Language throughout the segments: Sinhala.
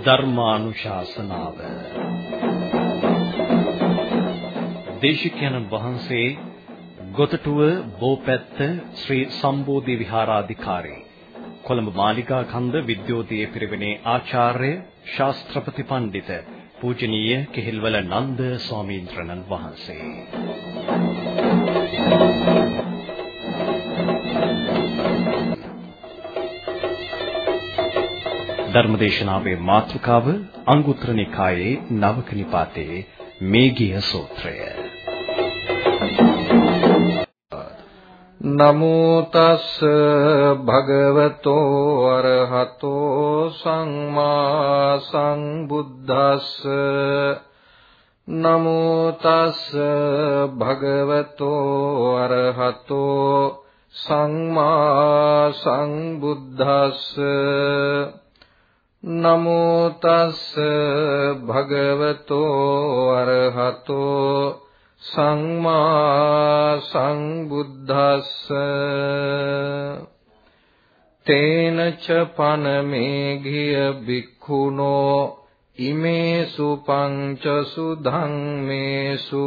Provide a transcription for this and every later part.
ධර්මානුශාසනාව. දේශිකයන් වහන්සේ ගොතටුව බෝපැත්ත ශ්‍රී සම්බෝධි විහාරාධිකාරී කොළඹ මාලිගා කන්ද විද්‍යෝදය පිරිවෙනේ ආචාර්ය ශාස්ත්‍රපති පණ්ඩිත පූජනීය කෙහිල්වල නන්ද ස්වාමීන් වහන්සේ. ධර්මදේශනාවේ මාතෘකාව අංගුත්තර නිකායේ නවක නිපාතේ මේගිය සූත්‍රය. නමෝ තස් භගවතෝ අරහතෝ සම්මා සම්බුද්දස්ස නමෝ තස් භගවතෝ අරහතෝ සම්මා සම්බුද්දස්ස නමෝ තස් භගවතෝ අරහතෝ සම්මා සම්බුද්දස්ස තේන ච පනමේඝිය බික්ඛුනෝ ඉමේසු පංචසු ධම්මේසු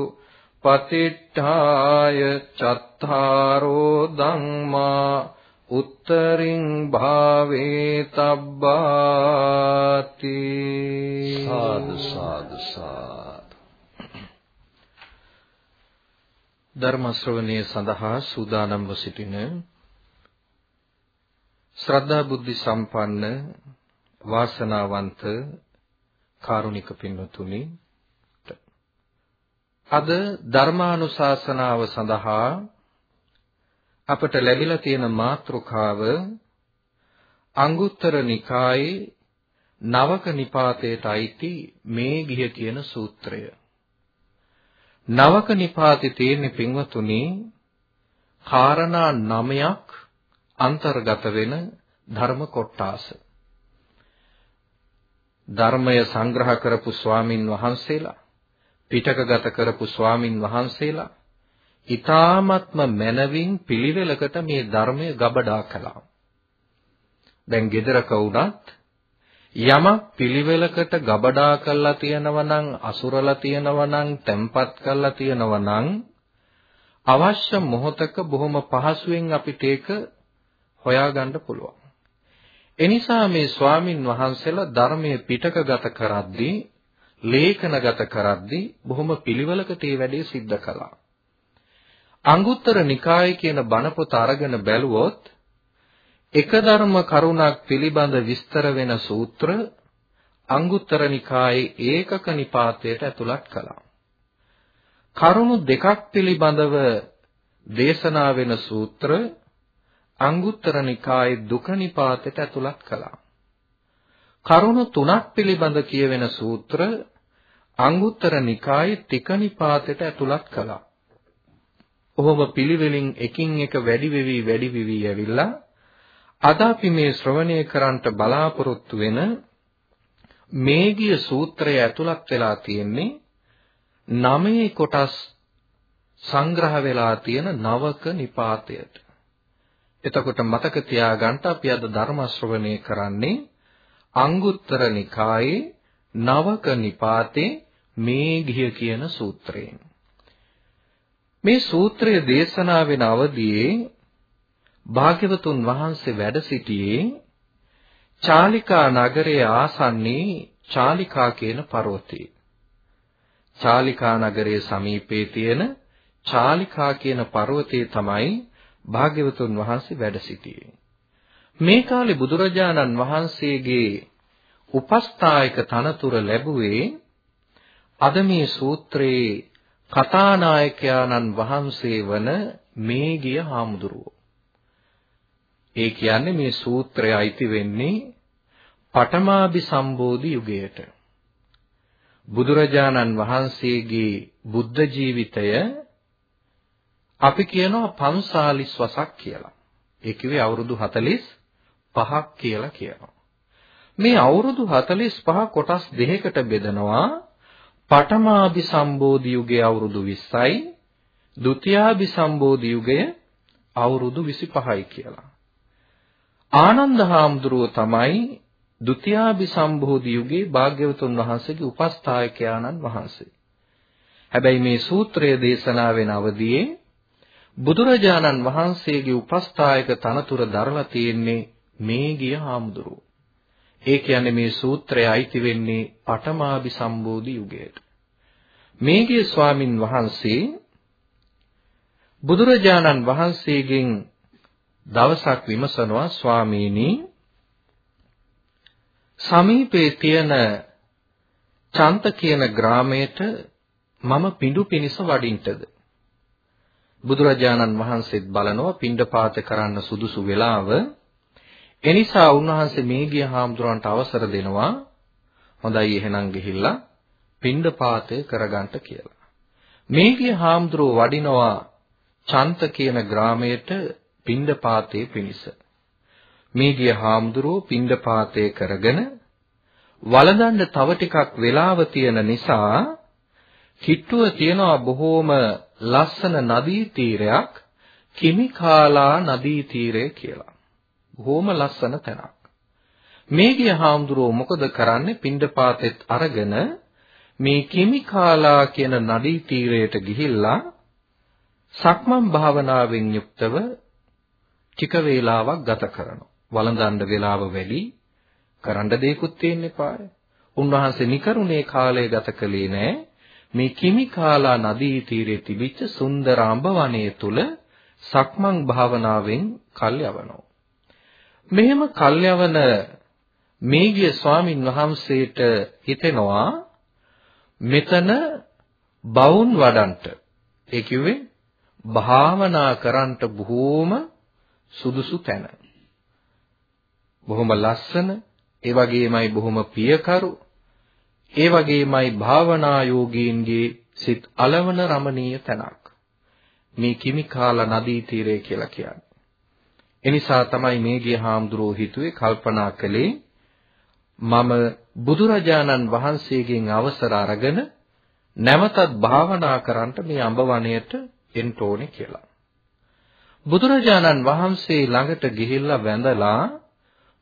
පතිට්ඨාය චත්තාරෝ ධම්මා උත්තරින් භාවේ තබ්බාති. සාදු සාදු සාදු. ධර්ම ශ්‍රවණයේ සඳහා සූදානම්ව සිටින ශ්‍රද්ධා බුද්ධ සම්පන්න වාසනාවන්ත කාරුණික පින්වතුනි අද ධර්මානුශාසනාව සඳහා අපට ලැබිලා තියෙන මාතෘකාව අංගුත්තර නිකායේ නවක නිපාතයට අයිති මේ ගිය කියන සූත්‍රය. නවක නිපාතේ තියෙන පින්වතුනි කාරණා 9ක් අන්තර්ගත වෙන ධර්ම කොටාස. ධර්මය සංග්‍රහ කරපු ස්වාමින් වහන්සේලා පිටකගත කරපු ස්වාමින් වහන්සේලා ඊ타ත්ම මනවින් පිළිවෙලකට මේ ධර්මය ගබඩා කළා. දැන් gedaraක වුණත් යමක් පිළිවෙලකට ගබඩා කරලා තියෙනවා නම් අසුරලා තියෙනවා නම් තැම්පත් කරලා තියෙනවා නම් අවශ්‍ය මොහොතක බොහොම පහසුවෙන් අපිට ඒක හොයාගන්න පුළුවන්. එනිසා මේ ස්වාමින් වහන්සේලා ධර්මයේ පිටකගත කරද්දී ලේඛනගත කරද්දී බොහොම පිළිවෙලකට මේ වැඩේ සිද්ධ කළා. අංගුත්තර නිකාය කියන බණ පොත අරගෙන බැලුවොත් එක ධර්ම කරුණක් පිළිබඳ විස්තර වෙන සූත්‍ර අංගුත්තර නිකායේ ඒකක නිපාතයට ඇතුළත් කළා. කරුණු දෙකක් පිළිබඳව දේශනා වෙන සූත්‍ර අංගුත්තර නිකායේ දුක නිපාතයට ඇතුළත් කළා. කරුණු තුනක් පිළිබඳ කියවෙන සූත්‍ර අංගුත්තර නිකායේ තික නිපාතයට ඇතුළත් කළා. ඔහොම පිළිවෙලින් එකින් එක වැඩි වෙවි වැඩි වෙවි ඇවිල්ලා අද අපි මේ ශ්‍රවණය කරන්නට බලාපොරොත්තු වෙන මේගිය සූත්‍රය ඇතුළත් වෙලා තියෙන්නේ නවයේ කොටස් සංග්‍රහ වෙලා තියෙන නවක නිපාතයට. එතකොට මතක තියාගන්න අපි අද ධර්ම ශ්‍රවණය කරන්නේ අංගුත්තර නිකායේ නවක නිපාතේ මේගිය කියන සූත්‍රයෙන්. මේ සූත්‍රය දේශනා වෙන අවදියේ භාග්‍යවතුන් වහන්සේ වැඩ සිටියේ චාලිකා නගරයේ ආසන්නයේ චාලිකා කියන පර්වතයේ. චාලිකා නගරයේ සමීපයේ තියෙන චාලිකා කියන පර්වතයේ තමයි භාග්‍යවතුන් වහන්සේ වැඩ සිටියේ. මේ කාලේ බුදුරජාණන් වහන්සේගේ උපස්ථායක තනතුර ලැබුවේ අද මේ සූත්‍රයේ කතානායකයාණන් වහන්සේ වන මේ ගිය හාමුදුරුවෝ. ඒ කියන්නේ මේ සූත්‍රය අයිති වෙන්නේ පඨමාභි සම්බෝධි යුගයට. බුදුරජාණන් වහන්සේගේ බුද්ධ ජීවිතය අපි කියනවා 45 වසක් කියලා. ඒ කිව්වේ අවුරුදු 45ක් කියලා කියනවා. මේ අවුරුදු 45 කොටස් දෙකකට බෙදනවා පඨමාදි සම්බෝධි යුගයේ අවුරුදු 20යි ဒ ුතියාදි සම්බෝධි යුගයේ අවුරුදු 25යි කියලා. ආනන්ද හාමුදුරුව තමයි ဒ ුතියාදි සම්බෝධි යුගයේ භාග්‍යවතුන් වහන්සේගේ උපස්ථායකයාණන් වහන්සේ. හැබැයි මේ සූත්‍රය දේශනා වෙන අවදියේ බුදුරජාණන් වහන්සේගේ උපස්ථායක තනතුර දරලා තියෙන්නේ මේ ගිය හාමුදුරුව. ඒ කියන්නේ මේ සූත්‍රය අයිති වෙන්නේ පඨමාභි සම්බෝධි යුගයට. මේ ගිය ස්වාමින් වහන්සේ බුදුරජාණන් වහන්සේගෙන් දවසක් විමසනවා ස්වාමීනි සමීපේ තියෙන චන්ත කියන ග්‍රාමයට මම පිඬු පිනිස වඩින්ටද බුදුරජාණන් වහන්සේත් බලනවා පිණ්ඩපාත කරන්න සුදුසු වෙලාව එනිසා උන්වහන්සේ මේ ගිය හාමුදුරන්ට අවසර දෙනවා හොඳයි එහෙනම් ගිහිල්ලා පිණ්ඩපාතය කරගන්න කියලා මේ ගිය හාමුදුරුව වඩිනවා චන්ත කියන ග්‍රාමයට පිණ්ඩපාතයේ පිනිස මේ ගිය හාමුදුරුව පිණ්ඩපාතය කරගෙන වළඳන්න තව ටිකක් වෙලාව තියෙන නිසා කිට්ටුව තියනවා බොහෝම ලස්සන නදී තීරයක් කිමිකාලා නදී තීරය කියලා. බොහෝම ලස්සන තැනක්. මේ ගිය හාමුදුරුව මොකද කරන්නේ පිණ්ඩපාතෙත් අරගෙන මේ කිමිකාලා කියන නදී තීරයට ගිහිල්ලා සක්මන් භාවනාවෙන් යුක්තව ටික වේලාවක් ගත කරනවා. වළඳන්න වේලාව වැඩි කරන්න දෙයක්වත් තියෙන්න එපාය. උන්වහන්සේ නිකරුණේ කාලය ගත කළේ නෑ. මේ කිමිකාලා නදී තීරයේ තිබිච්ච සුන්දර අඹ වනයේ තුල සක්මන් භාවනාවෙන් කල් යවනවා. මෙහෙම කල් යවන මේගිය ස්වාමින් වහන්සේට හිතෙනවා මෙතන බවුන් වඩන්ට ඒ කිව්වේ භාවනා කරන්නට බොහෝම සුදුසු තැන. බොහොම ලස්සන, ඒ වගේමයි බොහොම පියකරු, ඒ වගේමයි භාවනා යෝගීන්ගේ සිත් అలවන රමණීය තැනක්. මේ කිමිකාලා නදී තීරය කියලා කියන්නේ. එනිසා තමයි මේ ගිය හාමුදුරුවෝ හිතුවේ කල්පනා කළේ මම බුදුරජාණන් වහන්සේගෙන් අවසර අරගෙන නැවතත් භාවනා කරන්නට මේ අඹ වනයේට එන්න ඕනේ කියලා. බුදුරජාණන් වහන්සේ ළඟට ගිහිල්ලා වැඳලා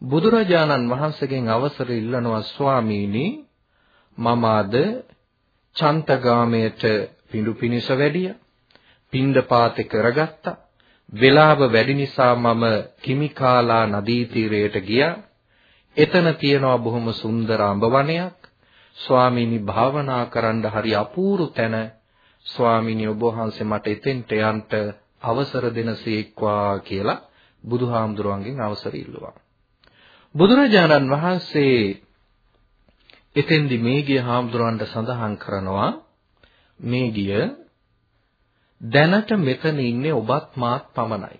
බුදුරජාණන් වහන්සේගෙන් අවසර ඉල්ලනවා ස්වාමීනි මම අද චන්තගාමයට පිඬු පිනිස වැඩිය පින්ඩපාතේ කරගත්තා වේලාව වැඩි නිසා මම කිමිකාලා නදී තීරයට ගියා. එතන තියෙනවා බොහොම සුන්දර අඹ වනයක් ස්වාමීනි භාවනා කරන්න හරි අපූර්ව තැන. ස්වාමීනි ඔබ වහන්සේ මට එතෙන්ට යන්න අවසර දෙනසේක්වා කියලා බුදුහාමුදුරුවන්ගෙන් අවසර ඉල්ලුවා. බුදුරජාණන් වහන්සේ එතෙන්දි මේ ගිය හාමුදුරුවන්ට සඳහන් කරනවා මේ ගිය දැනට මෙතන ඉන්නේ ඔබත් මාත් පමණයි.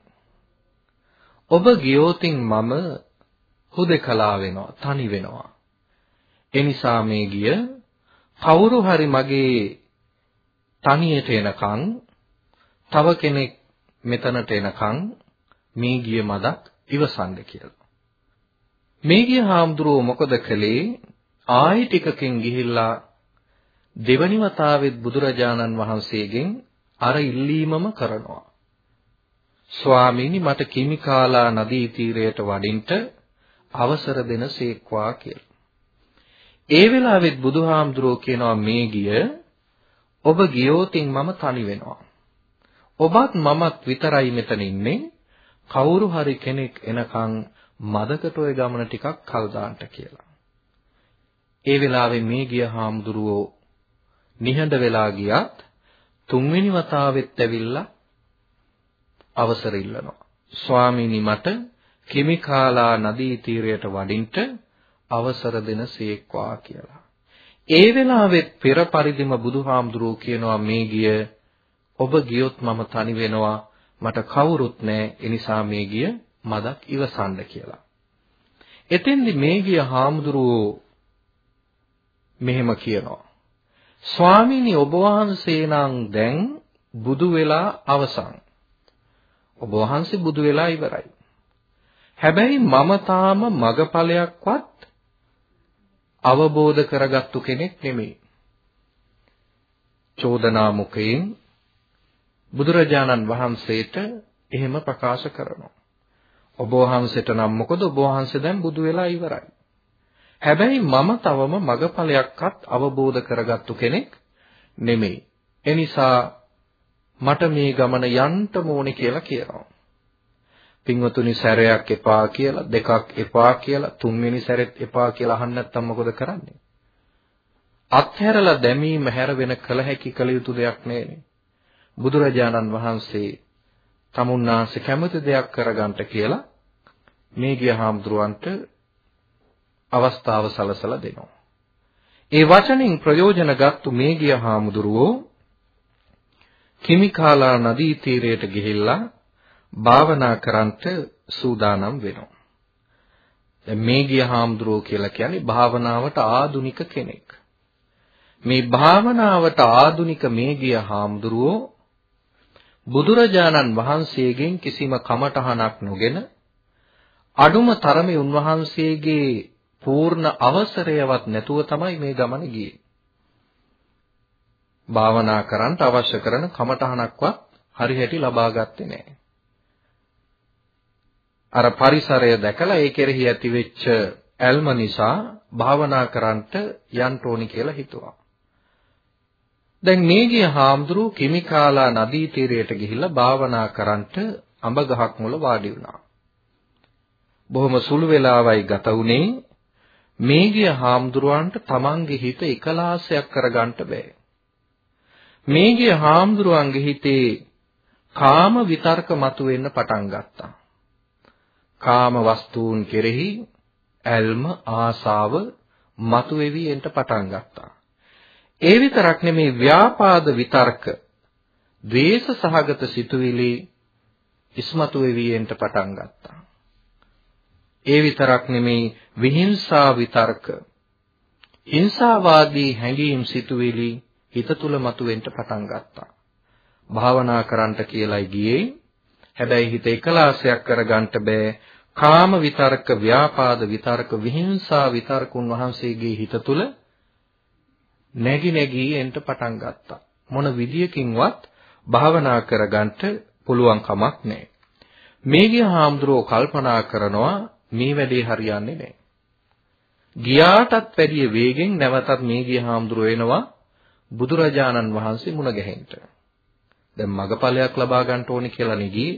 ඔබ ගියෝතින් මම හුදකලා වෙනවා, තනි වෙනවා. එනිසා මේ ගිය කවුරු හරි මගේ තනියට එනකන් තව කෙනෙක් මෙතනට එනකන් මේ ගිය මදක් ඉවසන්න කියලා. මේ ගිය හාමුදුරුවෝ මොකද කළේ? ආයි ටිකකින් ගිහිල්ලා දෙවනි වතාවෙත් බුදුරජාණන් වහන්සේගෙන් අර ඉල්ලීමම කරනවා. ස්වාමීනි මට කිමිකාලා නදී තීරයට වඩින්ට අවසර දෙන සේක්වා කියලා. ඒ වෙලාවෙත් බුදුහාමුදුරුවෝ කියනවා මේ ගිය ඔබ ගියෝතින් මම තනි වෙනවා. ඔබත් මමත් විතරයි මෙතන ඉන්නේ. කවුරු හරි කෙනෙක් එනකන් මදකට ওই ගමන ටිකක් කල් දාන්නට කියලා. ඒ වෙලාවේ මේ ගිය හාමුදුරුවෝ නිහඬ වෙලා ගියත් තුන්වෙනි වතාවෙත් ඇවිල්ලා අවසර ඉල්ලනවා. ස්වාමීනි මට කිමිකාලා නදී තීරයට වඩින්ට අවසර දෙන සේක්වා කියලා. ඒ වෙලාවෙත් පෙර පරිදිම බුදුහාමුදුරුවෝ කියනවා මේ ගිය ඔබ ගියොත් මම තනි වෙනවා මට කවුරුත් නැහැ ඒ නිසා මේ ගිය මදක් ඉවසන්න කියලා. එතෙන්දි මේ ගිය හාමුදුරුවෝ මෙහෙම කියනවා. ස්වාමීනි ඔබ වහන්සේ නම් දැන් බුදු වෙලා අවසන්. ඔබ වහන්සේ බුදු වෙලා ඉවරයි. හැබැයි මම තාම මගපලයක්වත් අවබෝධ කරගත්තු කෙනෙක් නෙමෙයි. චෝදනා මුඛයෙන් බුදුරජාණන් වහන්සේට එහෙම ප්‍රකාශ කරනවා. ඔබ වහන්සේට නම් මොකද ඔබ වහන්සේ දැන් බුදු වෙලා ඉවරයි. හැබැයි මම තවම මගපලයක්වත් අවබෝධ කරගත්තු කෙනෙක් නෙමෙයි. එනිසා මට මේ ගමන යන්න ඕනේ කියලා කියනවා. පින්වතුනි සැරයක් එපා කියලා දෙකක් එපා කියලා තුන්වෙනි සැරෙත් එපා කියලා අහන්න නැත්නම් මොකද කරන්නේ? අත්හැරලා දැමීම හැර වෙන කල හැකි කල යුතු දෙයක් නෙවෙයි. බුදුරජාණන් වහන්සේ තමුන්නාන්සේ කැමති දෙයක් කරගන්නට කියලා මේ ගිය හාමුදුරුවන්ට අවස්ථාව සලසලා දෙනවා. ඒ වචනින් ප්‍රයෝජන ගත්තු මේ ගිය හාමුදුරුවෝ කිමිකාලා නදී තීරයට ගිහිල්ලා භාවනා කරන්ට සූදානම් වෙනවා. දැන් මේ ගිය හාමුදුරුවෝ කියලා කියන්නේ භාවනාවට ආදුනික කෙනෙක්. මේ භාවනාවට ආදුනික මේ ගිය හාමුදුරුවෝ බුදුරජාණන් වහන්සේගෙන් කිසිම කමටහනක් නොගෙන අඩුම තරමේ උන්වහන්සේගේ පූර්ණ අවසරයවත් නැතුව තමයි මේ ගමන ගියේ. භාවනා කරන්න අවශ්‍ය කරන කමටහනක්වත් හරිහැටි ලබා ගත්තේ නැහැ. අර පරිසරය දැකලා ඒ කෙරෙහි ඇතිවෙච්ච ඇල්ම නිසා භාවනා කරන්නට යන්න ඕනි කියලා හිතුවා. දැන් මේ ගිය හාමුදුරුව කිමිකාලා නදී තීරයට ගිහිල්ලා භාවනා කරන්නට අඹ ගහක් මුල වාඩි වුණා. බොහොම සුළු වෙලාවයි ගත වුණේ මේ ගිය හාමුදුරුවන්ට තමන්ගේ හිත එකලාසයක් කරගන්න බෑ. මේ ගිය හාමුදුරුවන්ගේ හිතේ කාම විතර්ක මතුවෙන්න පටන් ගත්තා. කාම වස්තුන් කෙරෙහි ඇල්ම ආසාව මතුවේවි එන්න පටන් ගත්තා. ඒ විතරක් නෙමේ ව්‍යාපාද විතර්ක, ද්වේෂ සහගත සිතුවිලි ඉස්මතු වෙවි එන්න පටන් ගත්තා. ඒ විතරක් නෙමේ විහිංසා විතර්ක, හිංසාවාදී හැඟීම් සිතුවිලි හිත තුල මතුවෙන්න පටන් ගත්තා. භාවනා කරන්නට කියලායි ගියේ. හැබැයි හිත එකලාසයක් කරගන්න බෑ. කාම විතර්ක, ව්‍යාපාද විතර්ක, විහිංසා විතර්ක උන්වහන්සේගේ හිත තුල නැగి නැగి එන්න පටන් ගත්තා. මොන විදියකින්වත් භාවනා කරගන්න පුළුවන් කමක් නැහැ. මේගිය හාමුදුරුවෝ කල්පනා කරනවා මේ වැඩේ හරියන්නේ නැහැ. ගියාටත් වැඩිය වේගෙන් නැවතත් මේගිය හාමුදුරුවෝ එනවා බුදුරජාණන් වහන්සේ මුණ ගැහෙන්න. දැන් මගපලයක් ලබා ගන්න ඕනේ කියලා නෙගී.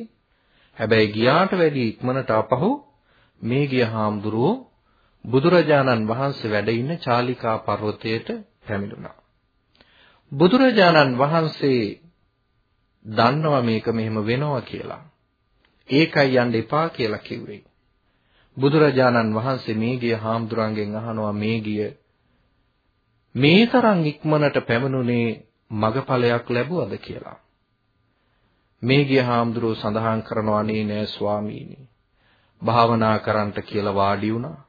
හැබැයි ගියාට වැඩි ඉක්මනට ආපහු මේගිය හාමුදුරුවෝ බුදුරජාණන් වහන්සේ වැඩ ඉන්න චාලිකා පර්වතයට පැමිණුණා. බුදුරජාණන් වහන්සේ දන්නවා මේක මෙහෙම වෙනවා කියලා. ඒකයි යන්න එපා කියලා කිව්වේ. බුදුරජාණන් වහන්සේ මේ ගිය හාමුදුරන්ගෙන් අහනවා මේ ගිය මේ තරම් ඉක්මනට පැමිණුනේ මගපලයක් ලැබුවද කියලා. මේ ගිය හාමුදුරුවෝ සඳහන් කරනවා අනේ නෑ ස්වාමීනි. භාවනා කරන්නට කියලා වාඩි වුණා.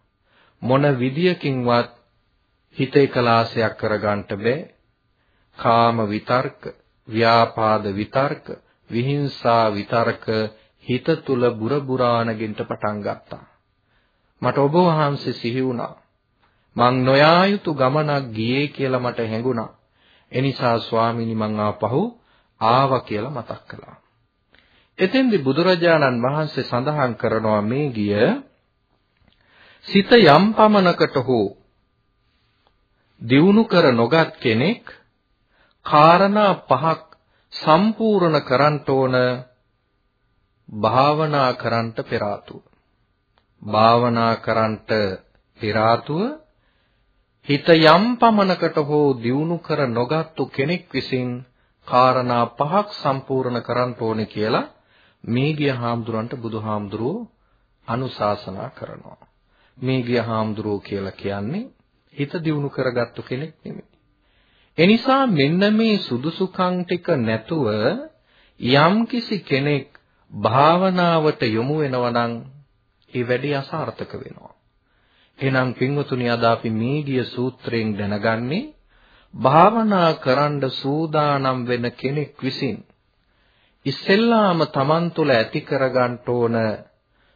මොන විදියකින්වත් හිත එකලාසයක් කරගන්න බෑ. කාම විතර්ක, ව්‍යාපාද විතර්ක, විහිංසා විතර්ක හිත තුල බුරබුරානගෙන්ට පටන් ගත්තා. මට ඔබ වහන්සේ සිහි වුණා. මං නොයා යුතු ගමනක් ගියේ කියලා මට හැඟුණා. එනිසා ස්වාමීනි මං ආපහු ආවා කියලා මතක් කළා. එතෙන්දී බුදුරජාණන් වහන්සේ සඳහන් කරනවා මේ ගිය සිත යම් පමණකට හෝ දියුණු කර නොගත් කෙනෙක් කාරණා පහක් සම්පූර්ණ කරන්ට ඕන භාවනා කරන්ට පෙර භාවනා කරන්ට පෙර හිත යම් පමණකට හෝ දියුණු කර නොගත්තු කෙනෙක් විසින් කාරණා පහක් සම්පූර්ණ කරන්ට ඕනේ කියලා මේ ගිය හාමුදුරන්ට බුදුහාමුදුරුවෝ අනුශාසනා කරනවා. මේ ගිය හාමුදුරුවෝ කියලා කියන්නේ හිත දියුණු කරගත්තු කෙනෙක් නෙමෙයි. එනිසා මෙන්න මේ සුදුසුකම් ටික නැතුව යම්කිසි කෙනෙක් භාවනාවට යොමු වෙනවා නම් ඒ වැඩි අසාර්ථක වෙනවා. එහෙනම් පින්වතුනි අද අපි මේ ගිය සූත්‍රයෙන් දැනගන්නේ භාවනා කරන්න සූදානම් වෙන කෙනෙක් විසින් ඉස්සෙල්ලාම Taman තුල ඇති කරගන්න ඕන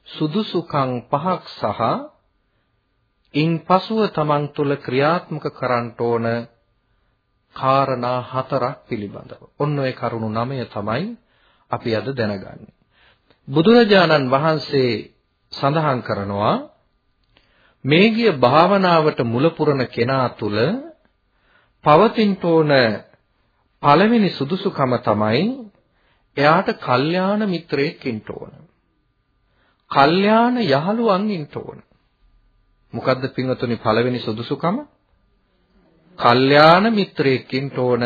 සුදුසුකම් පහක් සහ ඉන් පසුව තමන් තුළ ක්‍රියාත්මක කරන්න ඕන කාරණා හතරක් පිළිබඳව. ඔන්න ඔය කරුණු නවය තමයි අපි අද දැනගන්නේ. බුදුරජාණන් වහන්සේ සඳහන් කරනවා මේ ගිය භාවනාවට මුල පුරන කෙනා තුල පවතින තෝන පළවෙනි සුදුසුකම තමයි එයාට කල්යාණ මිත්‍රයෙක් ඉන්න ඕන. කල්යාණ යහළුවන් ඉන්න ඕන. මොකද්ද පින්වතුනි පළවෙනි සුදුසුකම? කල්යාණ මිත්‍රයෙක් ඉන්න ඕන.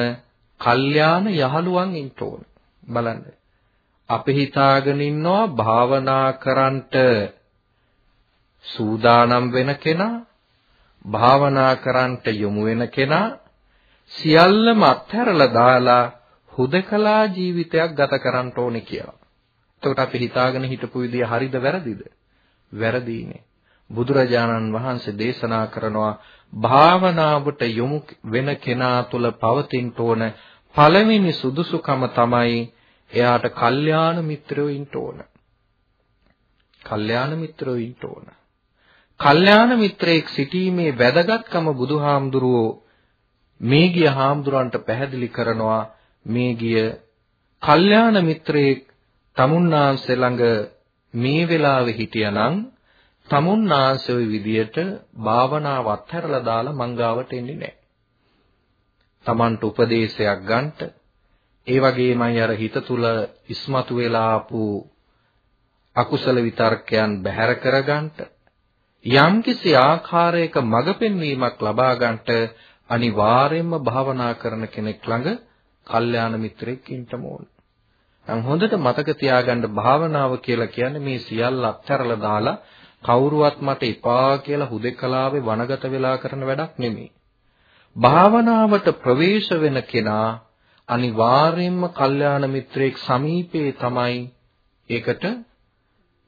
කල්යාණ යහළුවන් ඉන්න ඕන. බලන්න. අපි හිතාගෙන ඉන්නවා භාවනා කරන්නට සූදානම් වෙන කෙනා භාවනා කරන්නට යොමු වෙන කෙනා සියල්ලම අත්හැරලා දාලා හුදකලා ජීවිතයක් ගත කරන්න ඕනේ කියලා. එතකොට අපි හිතාගෙන හිටපු විදිය හරිද වැරදිද? වැරදීනේ. බුදුරජාණන් වහන්සේ දේශනා කරනවා භාවනාවට යොමු වෙන කෙනා තුළ පවතින ඕන පළවෙනි සුදුසුකම තමයි එයාට කල්යාණ මිත්‍රයෝ ඉන්න ඕන. කල්යාණ මිත්‍රයෝ ඉන්න ඕන. කල්යාණ මිත්‍රයෙක් සිටීමේ වැදගත්කම බුදුහාමුදුරුවෝ මේ ගිය හාමුදුරන්ට පැහැදිලි කරනවා මේ ගිය කල්යාණ මිත්‍රයෙක් තමුන්නාන්සේ ළඟ මේ වෙලාවේ හිටියානම් තමුන්නාන්සේ ওই විදියට භාවනාව අත්හැරලා දාලා මංගාවට එන්නේ නැහැ. Tamanට උපදේශයක් ගන්නට ඒ වගේමයි අර හිත තුල ඉස්මතු වෙලා ආපු අකුසල විතර්කයන් බැහැර කරගන්නට යම්කිසි ආකාරයක මඟ පෙන්වීමක් ලබා ගන්නට අනිවාර්යයෙන්ම භාවනා කරන කෙනෙක් ළඟ කල්යාණ මිත්‍රෙක් ඉන්න ඕන. දැන් හොඳට මතක තියාගන්න භාවනාව කියලා කියන්නේ මේ සියල්ල අත්හැරලා දාලා කවුරුවත් මට එපා කියලා හුදෙකලාවේ වනගත වෙලා කරන වැඩක් නෙමෙයි. භාවනාවට ප්‍රවේශ වෙන කෙනා අනිවාර්යයෙන්ම කල්යාණ මිත්‍රයෙක් සමීපේ තමයි ඒකට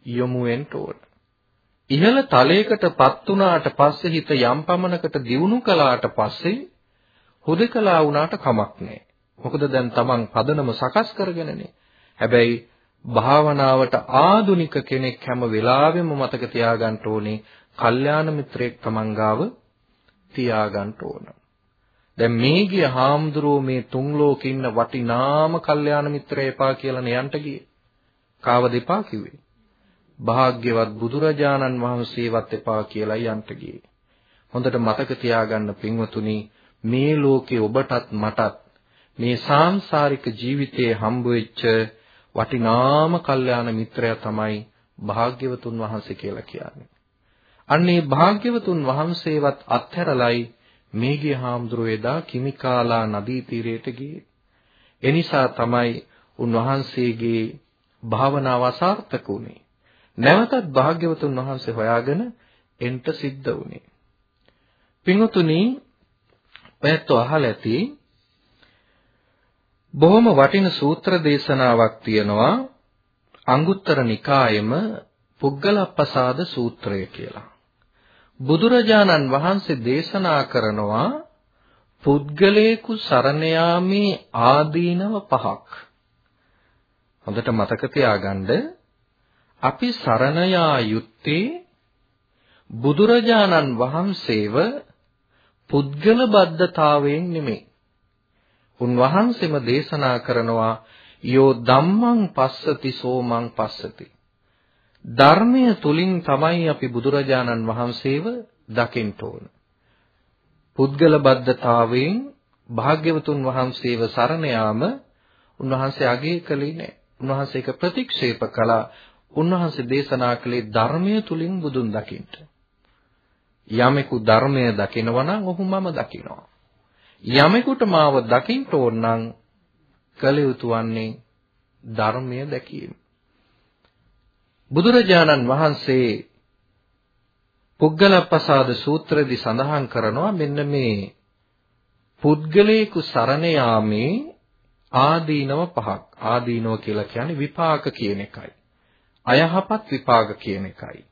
යොමු වෙන්න ඕන. ඉහළ තලයකටපත් වුණාට පස්සේ හිත යම් පමණකට දියුණු කළාට පස්සේ හුදකලා වුණාට කමක් නැහැ. මොකද දැන් Taman පදනම සකස් කරගෙනනේ. හැබැයි භාවනාවට ආදුනික කෙනෙක් හැම වෙලාවෙම මතක තියාගන්න ඕනේ කල්යාණ මිත්‍රයෙක් Taman ගාව තියාගන්න ඕන. දැන් මේ ගිය හාමුදුරුවෝ මේ තුන් ලෝකේ ඉන්න වටිනාම කල්යාණ මිත්‍රය එපා කියලා නයන්ට ගියේ. කාවද එපා කිව්වේ? භාග්‍යවත් බුදුරජාණන් වහන්සේවත් එපා කියලා යන්ට ගියේ. හොඳට මතක තියාගන්න පින්වතුනි මේ ලෝකේ ඔබටත් මටත් මේ සාංශාරික ජීවිතයේ හම්බ වෙච්ච වටිනාම කල්යාණ මිත්‍රයා තමයි භාග්‍යවතුන් වහන්සේ කියලා කියන්නේ. අන්නේ භාග්‍යවතුන් වහන්සේවත් අත්හැරලයි මේගිය හාමුදුරුවෝ එදා කිමිකාලා නදී තීරයට ගියේ. එනිසා තමයි උන්වහන්සේගේ භාවනාව අසාර්ථක වුනේ. නැවතත් භාග්‍යවතුන් වහන්සේ හොයාගෙන එන්ට සිද්ධ වුනේ. පින්වතුනි, ඔයත් අහලා ඇති බොහොම වටින සූත්‍ර දේශනාවක් තියෙනවා අංගුත්තර නිකායෙම පුග්ගලප්පසාද සූත්‍රය කියලා. බුදුරජාණන් වහන්සේ දේශනා කරනවා පුද්ගලයෙකු සරණ යාමේ ආදීනව පහක්. හොඳට මතක තියාගන්න අපි සරණ යා යුත්තේ බුදුරජාණන් වහන්සේව පුද්ගල බද්ධතාවයෙන් නෙමෙයි. උන්වහන්සේම දේශනා කරනවා යෝ ධම්මං පස්සති සෝමං පස්සති. ධර්මය තුලින් තමයි අපි බුදුරජාණන් වහන්සේව දකින්න ඕන. පුද්ගල බද්ධතාවයෙන් භාග්‍යවතුන් වහන්සේව සරණ යාම උන්වහන්සේ අගය කළේ නැහැ. උන්වහන්සේ ඒක ප්‍රතික්ෂේප කළා. උන්වහන්සේ දේශනා කළේ ධර්මය තුලින් බුදුන් දකින්න. යමෙකු ධර්මය දකිනවා නම් ඔහු මම දකිනවා. යමෙකුට මාව දකින්න ඕන නම් කල යුතු වන්නේ ධර්මය දැකීම. බුදුරජාණන් වහන්සේ පුද්ගලප්පසාද සූත්‍රයේදී සඳහන් කරනවා මෙන්න මේ පුද්ගලයෙකු සරණ යාමේ ආදීනව පහක්. ආදීනව කියලා කියන්නේ විපාක කියන එකයි. අයහපත් විපාක කියන එකයි.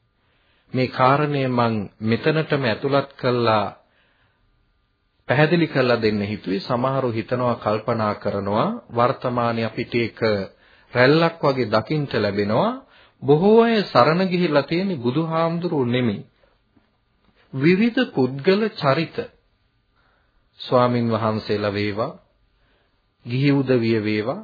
මේ කාරණය මම මෙතනටම ඇතුළත් කළා පැහැදිලි කරලා දෙන්න හිතුවේ සමහරව හිතනවා කල්පනා කරනවා වර්තමානයේ අපිට ඒක රැල්ලක් වගේ දකින්න ලැබෙනවා. බොහෝ අය සරණ ගිහිල්ලා තියෙන බුදුහාමුදුරුවෝ නෙමෙයි විවිධ පුද්ගල චරිත ස්වාමින් වහන්සේලා වේවා ගිහි උදවිය වේවා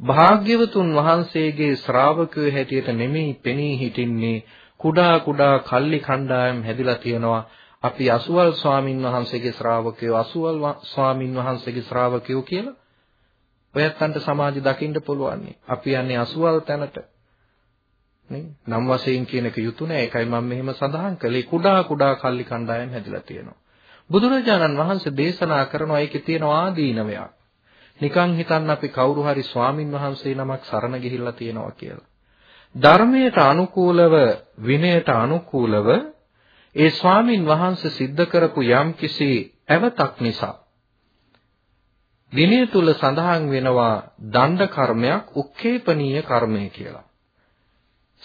භාග්‍යවතුන් වහන්සේගේ ශ්‍රාවකයෝ හැටියට නෙමෙයි පෙනී හිටින්නේ කුඩා කුඩා කල්ලි කණ්ඩායම් හැදිලා තියෙනවා. අපි අසුවල් ස්වාමින් වහන්සේගේ ශ්‍රාවකයෝ අසුවල් ස්වාමින් වහන්සේගේ ශ්‍රාවකයෝ කියලා ඔයත්තන්ට සමාජය දකින්න පුළුවන්. අපි යන්නේ අසුවල් තැනට. නේ? නම් වශයෙන් කියන එක යුතු නෑ. ඒකයි මම මෙහෙම සඳහන් කළේ කුඩා කුඩා කල්ලි කණ්ඩායම් හැදිලා තියෙනවා. බුදුරජාණන් වහන්සේ දේශනා කරනවා ඒකේ තියෙන ආදීනවයක්. නිකන් හිතන්න අපි කවුරු හරි ස්වාමින් වහන්සේ නමක් සරණ ගිහිල්ලා තියෙනවා කියලා. ධර්මයට අනුකූලව විනයට අනුකූලව ඒ ස්වාමින් වහන්සේ සිද්ධ කරපු යම්කිසි ඇවතක් නිසා විනය තුල සඳහන් වෙනවා දණ්ඩ කර්මයක් උක්කේපනීය කර්මය කියලා.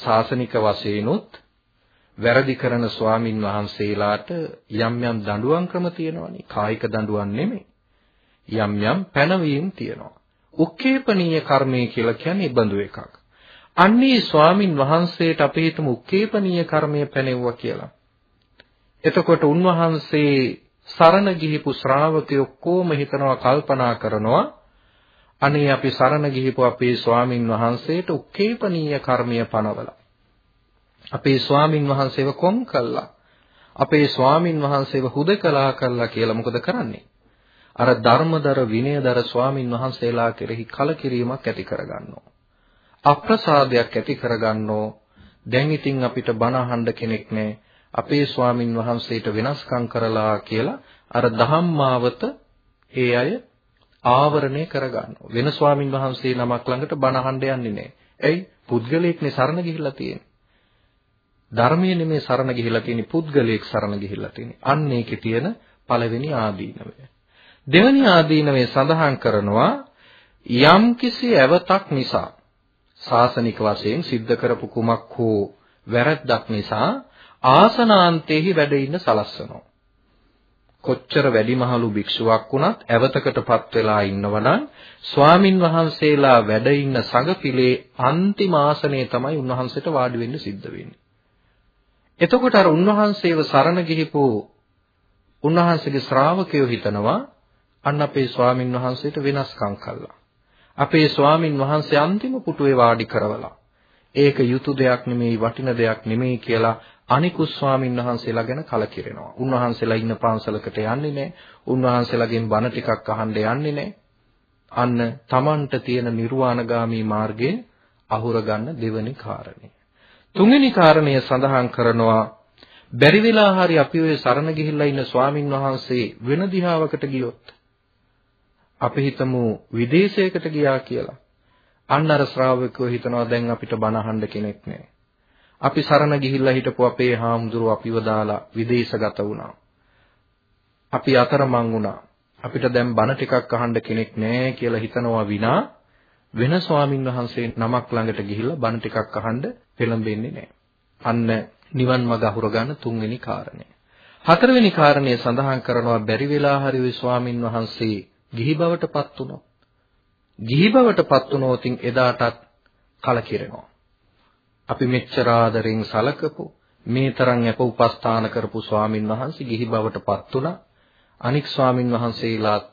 ශාසනික වශයෙන්ුත් වැරදි කරන ස්වාමින් වහන්සේලාට යම් යම් දඬුවම් ක්‍රම තියෙනවනේ. කායික දඬුවම් නෙමෙයි. යම් යම් පැනවීම් තියෙනවා. උක්කේපනීය කර්මය කියලා කියන්නේ බඳු එකක්. අන්නේ ස්වාමින් වහන්සේට අපි හිතමු උක්කේපනීය කර්මය පැනෙවුවා කියලා. එතකොට උන්වහන්සේ සරණ ගිහිපු ශ්‍රාවකයෝ කොහොම හිතනවා කල්පනා කරනවා අනේ අපි සරණ ගිහිපු අපේ ස්වාමින් වහන්සේට උක්කේපනීය කර්මය පනවලා. අපේ ස්වාමින් වහන්සේව කොම් කළා. අපේ ස්වාමින් වහන්සේව හුදකලා කළා කියලා මොකද කරන්නේ? අර ධර්මදර විනයදර ස්වාමින් වහන්සේලා කෙරෙහි කලකිරීමක් ඇති කරගන්නවා. අප්‍රසාදයක් ඇති කරගන්නෝ. දැන් ඉතින් අපිට බණ අහන්න කෙනෙක් නැහැ අපේ ස්වාමින් වහන්සේට වෙනස්කම් කරලා කියලා අර ධම්මාවත ඒ අය ආවරණය කරගන්නවා. වෙන ස්වාමින් වහන්සේ නමක් ළඟට බණ අහන්න යන්නේ නැහැ. ඇයි? පුද්ගලයෙක්නේ සරණ ගිහිල්ලා තියෙන්නේ. ධර්මයේ නෙමේ සරණ ගිහිල්ලා තියෙන්නේ පුද්ගලයෙක් සරණ ගිහිල්ලා තියෙන්නේ. අන්න ඒකේ තියෙන පළවෙනි ආදීනවය. දෙවෙනි ආදීනවේ සඳහන් කරනවා යම් කිසි ඇවතක් නිසා සාසනික වශයෙන් සිද්ධ කරපු කුමක් හෝ වැරද්දක් නිසා ආසනාන්තයේහි වැඩ ඉන්න සලස්සනවා. කොච්චර වැඩිමහලු භික්ෂුවක් වුණත් ඇවතකටපත් වෙලා ඉන්නවනම් ස්වාමින් වහන්සේලා වැඩ ඉන්න සඟපිලේ අන්තිම ආසනයේ තමයි උන්වහන්සේට වාඩි වෙන්න සිද්ධ වෙන්නේ. එතකොට අර උන්වහන්සේව සරණ ගිහිපු උන්වහන්සේගේ ශ්‍රාවකයෝ හිතනවා අන්න අපේ ස්වාමින් වහන්සේට වෙනස්කම් කළා. අපේ ස්වාමින් වහන්සේ අන්තිම පුටුවේ වාඩි කරවලා ඒක යුතු දෙයක් නෙමෙයි වටින දෙයක් නෙමෙයි කියලා අනිකුත් ස්වාමින් වහන්සේලා ගැන කලකිරෙනවා. උන්වහන්සේලා ඉන්න පන්සලකට යන්නේ නැහැ. උන්වහන්සේලාගෙන් බණ ටිකක් අහන්න යන්නේ නැහැ. අන්න Tamanට තියෙන නිර්වාණගාමී මාර්ගයේ අහුර ගන්න දෙවැනි කාරණය. තුන්වෙනි කාරණය සඳහන් කරනවා බැරි වෙලා හරි අපි ඔය සරණ ගිහිල්ලා ඉන්න ස්වාමින් වහන්සේ වෙන දිහාවකට ගියොත් අපි හිතමු විදේශයකට ගියා කියලා. අන්න අර ශ්‍රාවකයෝ හිතනවා දැන් අපිට බණ අහන්න කෙනෙක් නැහැ. අපි සරණ ගිහිල්ලා හිටපු අපේ හාමුදුරුව අපිව දාලා විදේශගත වුණා. අපි අතරමං වුණා. අපිට දැන් බණ ටිකක් අහන්න කෙනෙක් නැහැ කියලා හිතනවා විනා වෙන ස්වාමින් වහන්සේ නමක් ළඟට ගිහිල්ලා බණ ටිකක් අහන්න පෙළඹෙන්නේ නැහැ. අන්න නිවන් මඟ අහුර ගන්න තුන්වෙනි කාරණය. හතරවෙනි කාරණය සඳහන් කරනවා බැරි වෙලා හරි ওই ස්වාමින් වහන්සේ ගිහි බවටපත් වුණොත්. ගිහි බවටපත් වුණොත් එදාටත් කලකිරෙනවා. අපි මෙච්චර ආදරෙන් සලකපු මේ තරම් අප උපස්ථාන කරපු ස්වාමින් වහන්සේ ගිහි බවට පත් වුණා. අනික් ස්වාමින් වහන්සේලාත්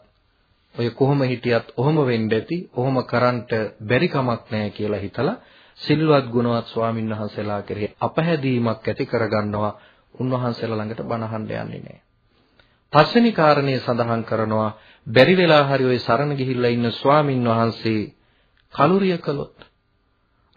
ඔය කොහොම හිටියත් ඔහොම වෙන්න ඇති, ඔහොම කරන්ට බැරි කමක් නැහැ කියලා හිතලා සිල්වත් ගුණවත් ස්වාමින් වහන්සේලා කෙරෙහි අපහැදීමක් ඇති කරගන්නවා. උන්වහන්සේලා ළඟට බණ අහන්න යන්නේ නැහැ. පස්වෙනි කාරණේ සඳහන් කරනවා බැරි වෙලා හරි ওই සරණ ගිහිල්ලා ඉන්න ස්වාමින් වහන්සේ කලුරිය කළොත්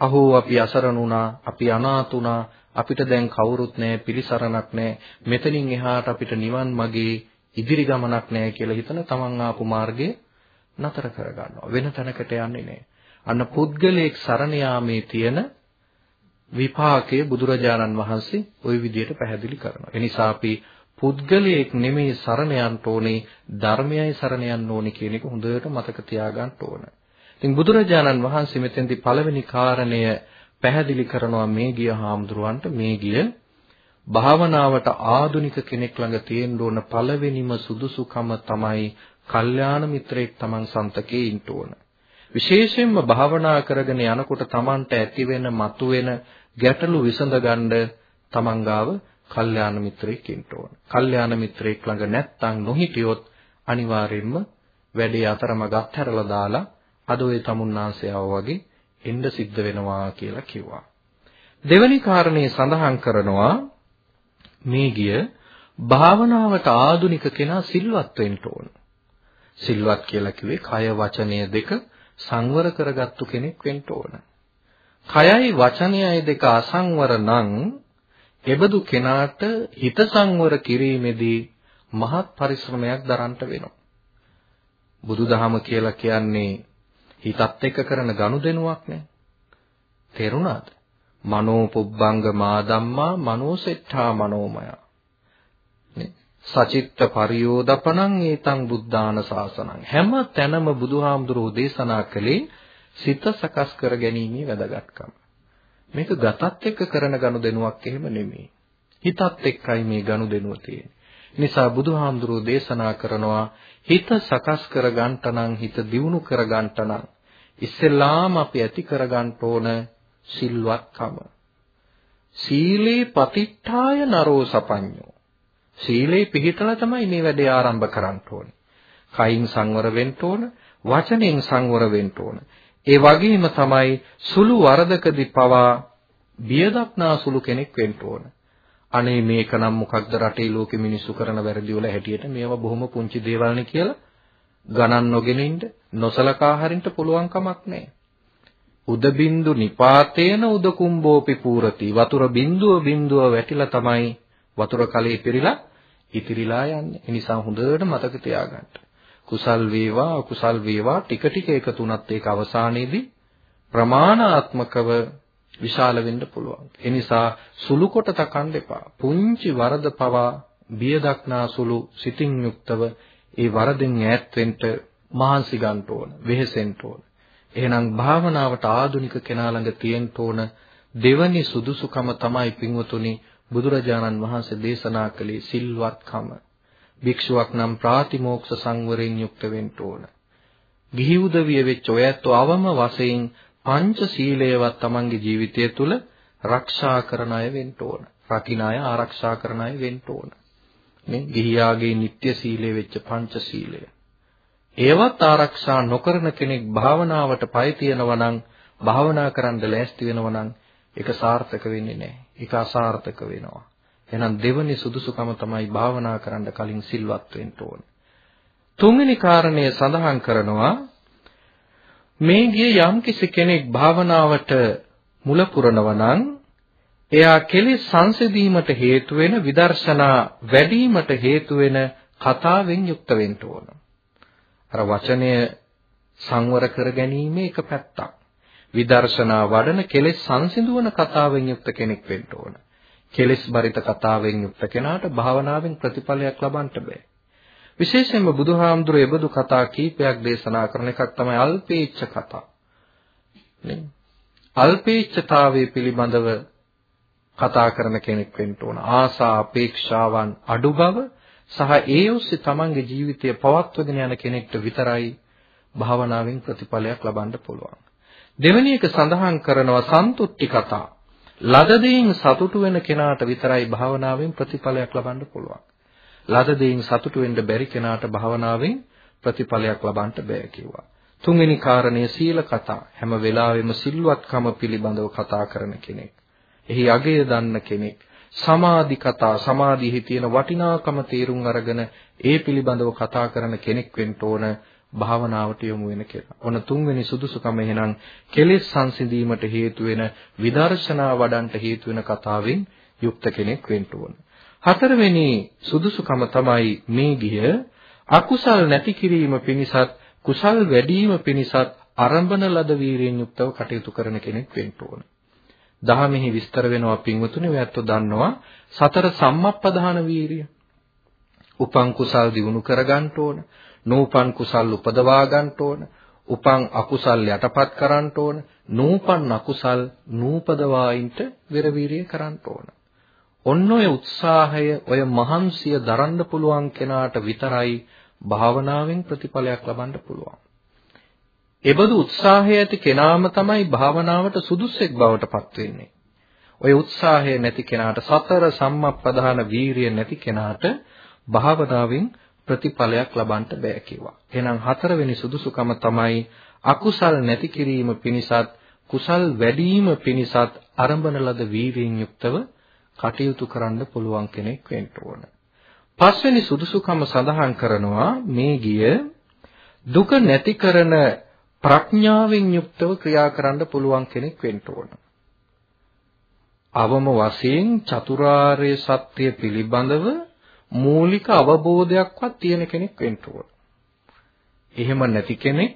අහෝ අපි අසරණ වුණා, අපි අනාථ වුණා, අපිට දැන් කවුරුත් නැහැ, පිළිසරණක් නැහැ. මෙතනින් එහාට අපිට නිවන් මාගේ ඉදිරි ගමනක් නැහැ කියලා හිතන තමන් ආපු මාර්ගය නතර කරගන්නවා. වෙන තැනකට යන්නේ නැහැ. අන්න පුද්ගලයෙක් සරණ යාමේ තියෙන විපාකය බුදුරජාණන් වහන්සේ ওই විදිහට පැහැදිලි කරනවා. ඒ නිසා අපි පුද්ගලයෙක් නෙමෙයි සරණ යන්න ඕනේ ධර්මයයි සරණ යන්න ඕනේ කියන එක හොඳට මතක තියාගන්න ඕනේ. ඉතින් බුදුරජාණන් වහන්සේ මෙතෙන්දී පළවෙනි කාරණය පැහැදිලි කරනවා මේ ගිය හාමුදුරුවන්ට මේ ගිය භාවනාවට ආධුනික කෙනෙක් ළඟ තියෙන්න ඕන පළවෙනිම සුදුසුකම තමයි කල්යාණ මිත්‍රයෙක් Taman සන්තකේ ඉන්න ඕන. විශේෂයෙන්ම භාවනා කරගෙන යනකොට Tamanට ඇතිවෙන මතුවෙන ගැටලු විසඳගන්න Taman ගාව කල්යාණ මිත්‍රයෙක් ඉන්න ඕන. කල්යාණ මිත්‍රයෙක් ළඟ නැත්තම් නොහිටියොත් අනිවාර්යයෙන්ම වැඩේ අතරමඟ අත්හැරලා දාලා අද ওই තමුන්නාන්සයාව වගේ එන්න සිද්ධ වෙනවා කියලා කිව්වා. දෙවැනි කාරණේ සඳහන් කරනවා මේ ගිය භාවනාවට ආධුනික කෙනා සිල්වත් වෙන්න ඕන. සිල්වත් කියලා කිව්වේ කය වචනය දෙක සංවර කරගත්තු කෙනෙක් වෙන්න ඕන. කයයි වචනයයි දෙක අසංවර නම් එබඳු කෙනාට හිත සංවර කිරීමේදී මහත් පරිශ්‍රමයක් දරන්න වෙනවා. බුදුදහම කියලා කියන්නේ හිතත් එක්ක කරන ගනුදෙනුවක් නේ. තේරුණාද? මනෝ පුබ්බංග මා ධම්මා මනෝසෙට්ඨා මනෝමය. නේ? සචිත්ත පරියෝදපණං ඒතං බුද්ධාන සාසනං. හැම තැනම බුදුහාමුදුරෝ දේශනා කළේ සිත සකස් කර ගැනීමේ වැදගත්කම. මේක ගතත් එක්ක කරන ගනුදෙනුවක් එහෙම නෙමෙයි. හිතත් එක්කයි මේ ගනුදෙනුව තියෙන්නේ. නිසා බුදුහාමුදුරෝ දේශනා කරනවා හිත සකස් කර ගන්නට නම් හිත දියුණු කර ගන්නට නම් ඉස්සෙල්ලාම අපි ඇති කර ගන්න ඕන සිල්වත්කම. සීලේ පතිට්ඨාය නරෝ සපඤ්ඤෝ. සීලේ පිහිටලා තමයි මේ වැඩේ ආරම්භ කරන්න ඕනේ. කයින් සංවර වෙන්න ඕන, වචනෙන් සංවර වෙන්න ඕන. ඒ වගේම තමයි සුළු වරදකදී පවා බිය දක්නා සුළු කෙනෙක් වෙන්න ඕන. අනේ මේක නම් මොකක්ද රටේ ලෝකෙ මිනිස්සු කරන වැරදි වල හැටියට මේවා බොහොම පුංචි දේවල්නේ කියලා ගණන් නොගෙන ඉන්න නොසලකා හරින්න පුළුවන් කමක් නැහැ. උද බින්දු නිපාතේන උද කුම්භෝපි පූරති වතුර බින්දුව බින්දුව වැටිලා තමයි වතුර කලේ පිරීලා ඉතිරිලා යන්නේ. ඒ නිසා හොඳට මතක තියාගන්න. කුසල් වේවා අකුසල් වේවා ටික ටික එකතු වුණත් ඒක අවසානයේදී ප්‍රමාණාත්මකව විශාල වෙන්න පුළුවන්. ඒ නිසා සුළු කොට තකන්න එපා. පුංචි වරද පවා බිය දක්නා සුළු සිතින් යුක්තව ඒ වරදෙන් ඈත් වෙන්න මහන්සි ගන්න ඕන, වෙහෙසෙන්න ඕන. එහෙනම් භාවනාවට ආධුනික කෙනා ළඟ තියෙන්න ඕන දෙවනි සුදුසුකම තමයි පින්වතුනි බුදුරජාණන් වහන්සේ දේශනා කළේ සිල්වත්කම. භික්ෂුවක් නම් ප්‍රාතිමෝක්ෂ සංවරයෙන් යුක්ත වෙන්න ඕන. ගිහි උදවිය වෙච්ච ඔයත් අවම වශයෙන් පංච සීලයවත් තමන්ගේ ජීවිතය තුළ රක්ෂා කරන අය වෙන්න ඕන. රකින්න අය ආරක්ෂා කරන අය වෙන්න ඕන. නේ ගිහියාගේ නිත්‍ය සීලය වෙච්ච පංච සීලය. ඒවත් ආරක්ෂා නොකරන කෙනෙක් භාවනාවට පය තියනවා නම් භාවනා කරන්න ලෑස්ති වෙනවා නම් ඒක සාර්ථක වෙන්නේ නැහැ. ඒක අසාර්ථක වෙනවා. එහෙනම් දෙවනි සුදුසුකම තමයි භාවනා කරන්න කලින් සිල්වත් වෙන්න ඕන. තුන්වෙනි කාරණය සඳහන් කරනවා මේ ගිය යම්කිසි කෙනෙක් භාවනාවට මුල පුරනවා නම් එයා කෙලෙස් සංසිඳීමට හේතු වෙන විදර්ශනා වැඩිවීමට හේතු වෙන කතාවෙන් යුක්ත වෙන්න ඕන. අර වචනය සංවර කර ගැනීම එක පැත්තක්. විදර්ශනා වඩන කෙලෙස් සංසිඳුවන කතාවෙන් යුක්ත කෙනෙක් වෙන්න ඕන. කෙලෙස් බරිත කතාවෙන් යුක්ත කෙනාට භාවනාවෙන් ප්‍රතිඵලයක් ලබන්න බෑ. විශේෂයෙන්ම බුදුහාමුදුරුවෝ එබඳු කතා කීපයක් දේශනා කරන එකක් තමයි අල්පේච්ඡ කතා. නේ? අල්පේච්ඡතාවයේ පිළිබඳව කතා කරන කෙනෙක් වෙන්න ඕන. ආසා අපේක්ෂාවන් අඩු බව සහ ඒ ඔස්සේ තමන්ගේ ජීවිතය පවත්වගෙන යන කෙනෙක්ට විතරයි භාවනාවෙන් ප්‍රතිඵලයක් ලබන්න පුළුවන්. දෙවෙනි එක සඳහන් කරනවා සන්තුට්ටි කතා. ලද දෙයින් සතුටු වෙන කෙනාට විතරයි භාවනාවෙන් ප්‍රතිඵලයක් ලබන්න පුළුවන්. ලද දෙයින් සතුටු වෙන්න බැරි කෙනාට භාවනාවෙන් ප්‍රතිඵලයක් ලබන්න බෑ කිව්වා. තුන්වෙනි කාරණය සීල කතා. හැම වෙලාවෙම සිල්වත්කම පිළිබඳව කතා කරන කෙනෙක්. එහි අගය දන්න කෙනෙක්. සමාධි කතා සමාධියේ තියෙන වටිනාකම තේරුම් අරගෙන ඒ පිළිබඳව කතා කරන කෙනෙක් වෙන්න ඕන භාවනාවට යොමු වෙන කෙනා. ඔන්න තුන්වෙනි සුදුසුකම එහෙනම් කෙලෙස් සංසිඳීමට හේතු වෙන විදර්ශනා වඩන්ට හේතු වෙන කතාවෙන් යුක්ත කෙනෙක් වෙන්න ඕන. හතරවෙනි සුදුසුකම තමයි මේ ගිය අකුසල් නැති කිරීම පිණිසත් කුසල් වැඩිම පිණිසත් ආරම්භන ලද වීරියෙන් යුක්තව කටයුතු කරන කෙනෙක් වෙන්න ඕන. දහමෙහි විස්තර වෙනවා පින්වතුනි ඔයත් දන්නවා සතර සම්මප්පදාන වීරිය. උපං කුසල් දිනු කර ගන්න ඕන. නූපන් කුසල් උපදවා ගන්න ඕන. උපං අකුසල් යටපත් කරන්න ඕන. නූපන් අකුසල් නූපදවායින්ට වෙරවීරිය කරන්න ඕන. ඔන්න ඔය උත්සාහය ඔය මහන්සිය දරන්න පුළුවන් කෙනාට විතරයි භාවනාවෙන් ප්‍රතිඵලයක් ලබන්න පුළුවන්. එබඳු උත්සාහය ඇති කෙනාම තමයි භාවනාවට සුදුස්සෙක් බවට පත් වෙන්නේ. ඔය උත්සාහය නැති කෙනාට සතර සම්මප්පදාන වීරිය නැති කෙනාට භාවනාවෙන් ප්‍රතිඵලයක් ලබන්න බෑ කිව්වා. එහෙනම් හතරවෙනි සුදුසුකම තමයි අකුසල් නැති කිරීම පිණිසත් කුසල් වැඩිම පිණිසත් අරඹන ලද වීරියෙන් යුක්තව කටයුතු කරන්න පුළුවන් කෙනෙක් වෙන්න ඕන. පස්වෙනි සුදුසුකම සඳහන් කරනවා මේ ගිය දුක නැති කරන ප්‍රඥාවෙන් යුක්තව ක්‍රියා කරන්න පුළුවන් කෙනෙක් වෙන්න ඕන. අවම වශයෙන් චතුරාර්ය සත්‍ය පිළිබඳව මූලික අවබෝධයක්වත් තියෙන කෙනෙක් වෙන්න ඕන. එහෙම නැති කෙනෙක්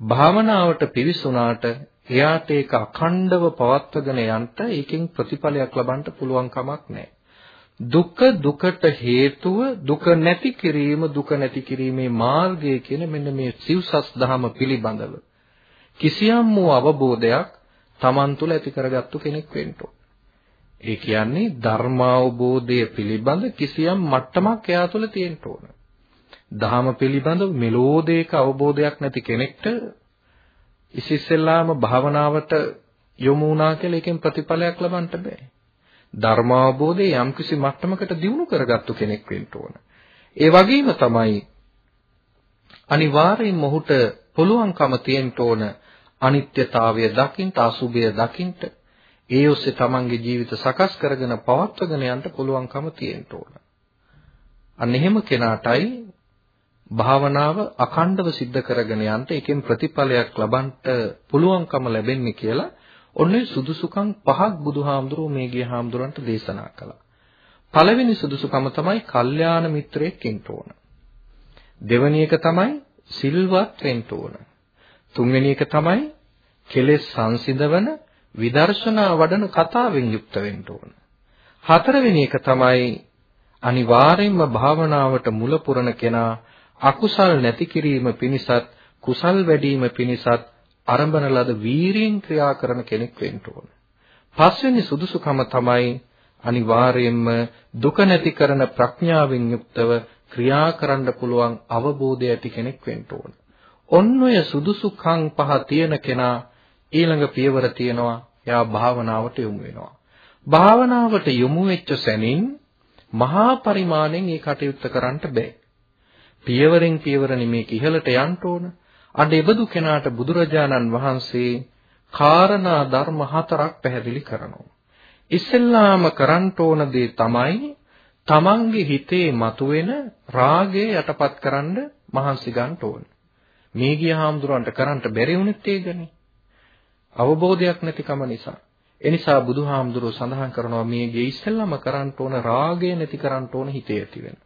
භාවනාවට පිවිසුනාට එයාට ඒක අඛණ්ඩව පවත්වගෙන යන්න ඒකෙන් ප්‍රතිඵලයක් ලබන්න පුළුවන් කමක් නැහැ. දුක දුකට හේතුව දුක නැති කිරීම දුක නැති කිරීමේ මාර්ගය කියන මෙන්න මේ සිව්සස් දහම පිළිබඳව කිසියම් වූ අවබෝධයක් Taman තුල ඇති කරගත්තු කෙනෙක් වෙන්න ඒ කියන්නේ ධර්මාවබෝධය පිළිබඳ කිසියම් මට්ටමක් එයා තුළ තියෙන්න ඕන. දහම පිළිබඳ මෙලෝදේක අවබෝධයක් නැති කෙනෙක්ට ඉසිස්සෙල්ලාම භාවනාවට යොමු වුණා කියලා එකෙන් ප්‍රතිඵලයක් ලබන්න බෑ. ධර්මාවබෝධය යම්කිසි මට්ටමකට දියුණු කරගත්තු කෙනෙක් වෙන්න ඕන. ඒ වගේම තමයි අනිවාර්යෙන් මොහුට පුළුවන්කම තියෙන්න ඕන අනිත්‍යතාවය දකින්න, අසුභය දකින්න, ඒ ඔස්සේ තමන්ගේ ජීවිත සකස් කරගෙන පවත්වගෙන යන්න පුළුවන්කම තියෙන්න ඕන. අන්න එහෙම කෙනාටයි භාවනාව අඛණ්ඩව සිද්ධ කරගෙන යන්න එකෙන් ප්‍රතිඵලයක් ලබන්න පුළුවන්කම ලැබෙන්නේ කියලා ඔන්නේ සුදුසුකම් පහක් බුදුහාමුදුරුවෝ මේ ගිය හාමුදුරන්ට දේශනා කළා. පළවෙනි සුදුසුකම තමයි කල්යාණ මිත්‍රයෙක් ඉන්න ඕන. දෙවෙනි එක තමයි සිල්වත් වෙන්න ඕන. තුන්වෙනි එක තමයි කෙලෙස් සංසිඳවන විදර්ශනා වඩන කතාවෙන් යුක්ත වෙන්න ඕන. හතරවෙනි එක තමයි අනිවාර්යයෙන්ම භාවනාවට මුල පුරන කෙනා අකුසල් නැති කිරීම පිණිසත් කුසල් වැඩිම පිණිසත් ආරම්භන ලද වීරියෙන් ක්‍රියා කරන කෙනෙක් වෙන්න ඕන. පස්වෙනි සුදුසුකම තමයි අනිවාර්යයෙන්ම දුක නැති කරන ප්‍රඥාවෙන් යුක්තව ක්‍රියා කරන්න පුළුවන් අවබෝධය ඇති කෙනෙක් වෙන්න ඕන. ඔන්න ඔය සුදුසුකම් පහ තියෙන කෙනා ඊළඟ පියවර තියෙනවා එයා භාවනාවට යොමු වෙනවා. භාවනාවට යොමු වෙච්ච සැනින් මහා පරිමාණයෙන් ඒ කටයුත්ත කරන්න බෑ. පියවරෙන් පියවර නිමේක ඉහළට යන්න ඕන. අන්න එබඳු කෙනාට බුදුරජාණන් වහන්සේ කාරණා ධර්ම හතරක් පැහැදිලි කරනවා. ඉස්සෙල්ලාම කරන්න ඕන දේ තමයි තමන්ගේ හිතේ මතුවෙන රාගය යටපත් කරන්න මහන්සි ගන්න ඕන. මේ ගිය හාමුදුරන්ට කරන්න බැරි වුණෙත් ඒකනේ. අවබෝධයක් නැතිකම නිසා. එනිසා බුදුහාමුදුරුවෝ සඳහන් කරනවා මේ ගේ ඉස්සෙල්ලාම කරන්න ඕන රාගය නැති කරන්න ඕන හිතේ ඇති වෙන.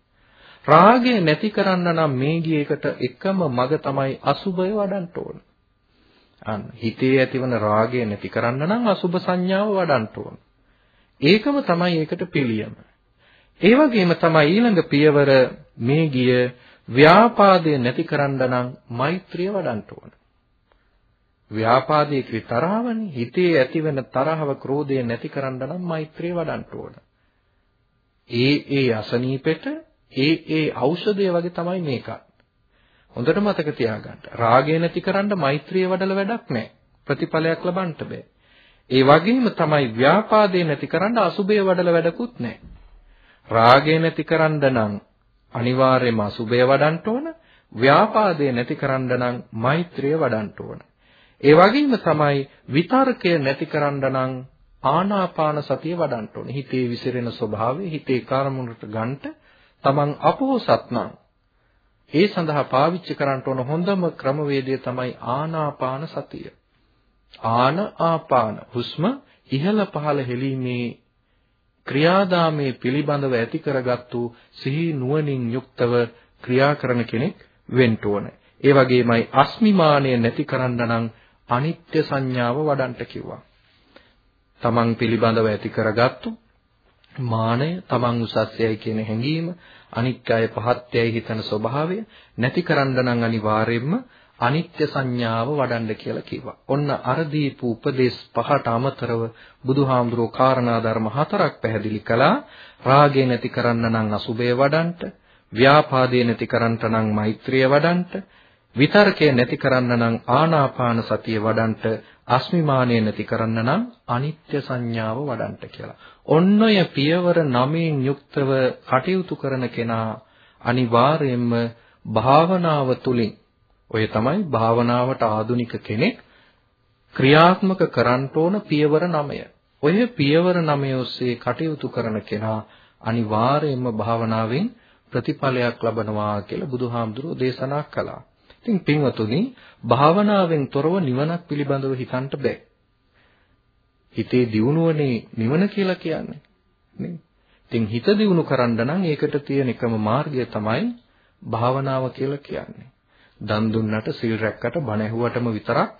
රාගය නැති කරන්න නම් මේ ගියේකට එකම මඟ තමයි අසුබය වඩන්න ඕන. අන්න හිතේ ඇතිවන රාගය නැති කරන්න නම් අසුබ සංඥාව වඩන්න ඕන. ඒකම තමයි ඒකට පිළියම. ඒ වගේම තමයි ඊළඟ පියවර මේ ගිය ව්‍යාපාදය නැති කරන්න නම් මෛත්‍රිය වඩන්න ඕන. ව්‍යාපාදයේ කි තරහවනේ හිතේ ඇතිවෙන තරහව ක්‍රෝධය නැති කරන්න නම් මෛත්‍රිය වඩන්න ඕන. ඒ ඒ අසනීපෙට ඒ ඒ ඖෂධය වගේ තමයි මේකත්. හොඳට මතක තියාගන්න. රාගය නැති කරන්න මෛත්‍රිය වඩල වැඩක් නැහැ. ප්‍රතිඵලයක් ලබන්න බෑ. ඒ වගේම තමයි ව්‍යාපාදේ නැති කරන්න අසුබය වඩල වැඩකුත් නැහැ. රාගය නැති කරන්න නම් අනිවාර්යයෙන්ම අසුබය වඩන්න ඕන. ව්‍යාපාදේ නැති කරන්න නම් මෛත්‍රිය වඩන්න ඕන. ඒ වගේම තමයි විතර්කය නැති කරන්න නම් ආනාපාන සතිය වඩන්න ඕනේ. හිතේ විසිරෙන ස්වභාවය හිතේ කර්මුණට ගන්නට තමන් අපෝසත් නම් ඒ සඳහා පාවිච්චි කරන්න ඕන හොඳම ක්‍රමවේදය තමයි ආනාපාන සතිය. ආන ආපාන හුස්ම ඉහළ පහළ හෙලීමේ ක්‍රියාදාමයේ පිළිබඳව ඇති කරගත්තු සිහි නුවණින් යුක්තව ක්‍රියා කරන කෙනෙක් වෙන්න ඕන. ඒ වගේමයි අස්මිමානය නැති කරන්න නම් අනිත්‍ය සංඥාව වඩන්ට කිව්වා. තමන් පිළිබඳව ඇති කරගත්තු මානය, තමන් උසස්යයි කියන හැඟීම, අනිත්‍යය පහත්යයි හිතන ස්වභාවය නැති කරන්න නම් අනිවාර්යයෙන්ම අනිත්‍ය සංඥාව වඩන්න කියලා කිව්වා. ඔන්න අර දීපු උපදේශ පහට අමතරව බුදුහාමුදුරෝ කාරණා ධර්ම හතරක් පැහැදිලි කළා. රාගය නැති කරන්න නම් අසුබය වඩන්ට, ව්‍යාපාදේ නැති කරන්නට නම් මෛත්‍රිය වඩන්ට, විතර්කය නැති කරන්න නම් ආනාපාන සතිය වඩන්ට අස්මිමානය නැති කරන්න නම් අනිත්‍ය සංඥාව වඩන්ට කියලා. ඔන්න ඔය පියවර නමෙන් යුක්තව කටයුතු කරන කෙනා අනිවාර්යයෙන්ම භාවනාව තුලින් ඔය තමයි භාවනාවට ආධුනික කෙනෙක් ක්‍රියාත්මක කරන්න ඕන පියවර 9. ඔය පියවර 9 ඔස්සේ කටයුතු කරන කෙනා අනිවාර්යයෙන්ම භාවනාවෙන් ප්‍රතිඵලයක් ලබනවා කියලා බුදුහාමුදුරෝ දේශනා කළා. ඉතින් පින්වතුනි භාවනාවෙන් තොරව නිවනක් පිළිබඳව හිතන්න බෑ. හිතේ දියුණුවනේ නිවන කියලා කියන්නේ. නේ? ඉතින් හිත දියුණු කරන්න නම් ඒකට තියෙන එකම මාර්ගය තමයි භාවනාව කියලා කියන්නේ. දන් දුන්නට සිල් රැක්කට බණ ඇහුවටම විතරක්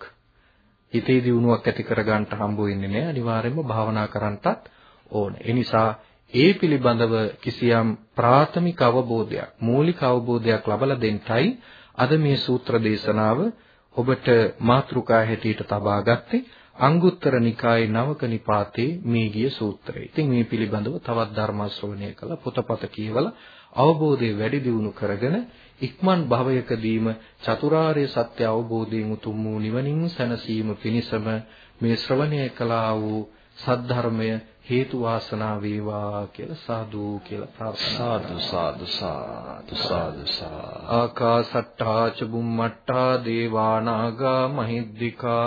හිතේ දියුණුවක් ඇති කරගන්න හම්බ වෙන්නේ නැහැ. අනිවාර්යයෙන්ම භාවනා කරන්නටත් ඕන. ඒ නිසා ඒ පිළිබඳව කිසියම් ප්‍රාථමික අවබෝධයක්, මූලික අවබෝධයක් ලබලා දෙන්නයි අද මේ සූත්‍ර දේශනාව ඔබට මාතෘකා හැටියට තබා ගත්තේ. අංගුත්තර නිකායේ නවක නිපාතේ මේ ගිය සූත්‍රය. ඉතින් මේ පිළිබඳව තවත් ධර්ම ශ්‍රවණය කළ. පොතපත කියවලා අවබෝධය වැඩි දියුණු කරගෙන ඉක්මන් භවයකදීම චතුරාර්ය සත්‍ය අවබෝධයෙන් උතුම් වූ නිවනින් සැනසීම පිණිසම මේ ශ්‍රවණය කළා වූ සද්ධර්මය හේතු වාසනා වේවා කියලා සාදු කියලා ප්‍රාර්ථනා සාදු සාදු සාදු සාදු. ආකාසට්ටා ච බුම්මට්ටා දේවානාගා මහිද්దికා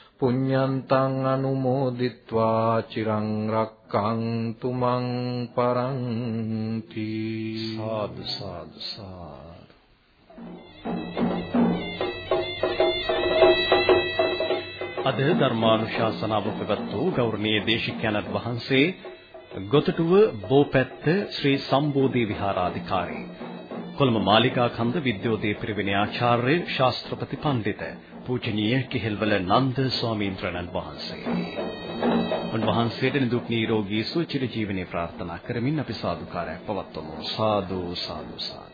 පුඤ්ඤන්තං අනුමෝදිත්වා චිරං රක්ඛන්තු මං පරන්ති සාදු සාදු සාදු අද ධර්මානුශාසනාව පැවැත් වූ ගෞරවනීය දේශිකානත් වහන්සේ ගොතටුව බෝපැත්ත ශ්‍රී සම්බෝධි විහාරාධිකාරී කොළඹ මාලිකා කන්ද විද්‍යෝදය පිරිවෙනේ ආචාර්ය ශාස්ත්‍රපති පණ්ඩිත පූජනීය කිහෙල්වල නන්ද ස්වාමීන් වහන්සේ. උන්වහන්සේට නිදුක් නිරෝගී සුව චිර ජීවනයේ ප්‍රාර්ථනා කරමින් අපි සාදුකාරයක් පවත්වමු. සාදු සාදු සාදු.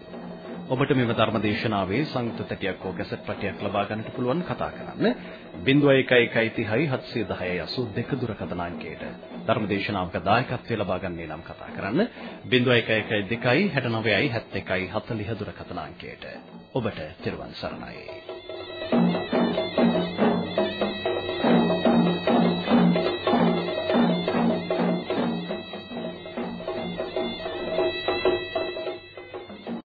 ඔබට මෙම ධර්ම දේශනාවේ සංයුක්ත තැටියක් හෝ කැසට් පටියක් ලබා ගන්නට පුළුවන් කතා කරන්න 011130 710 දුරකථන අංකයට ධර්ම දේශනාවක දායකත්වයේ ලබා ගන්නේ නම් කතා කරන්න 0112 69 71 40 දුරකථන අංකයට ඔබට තෙරුවන් සරණයි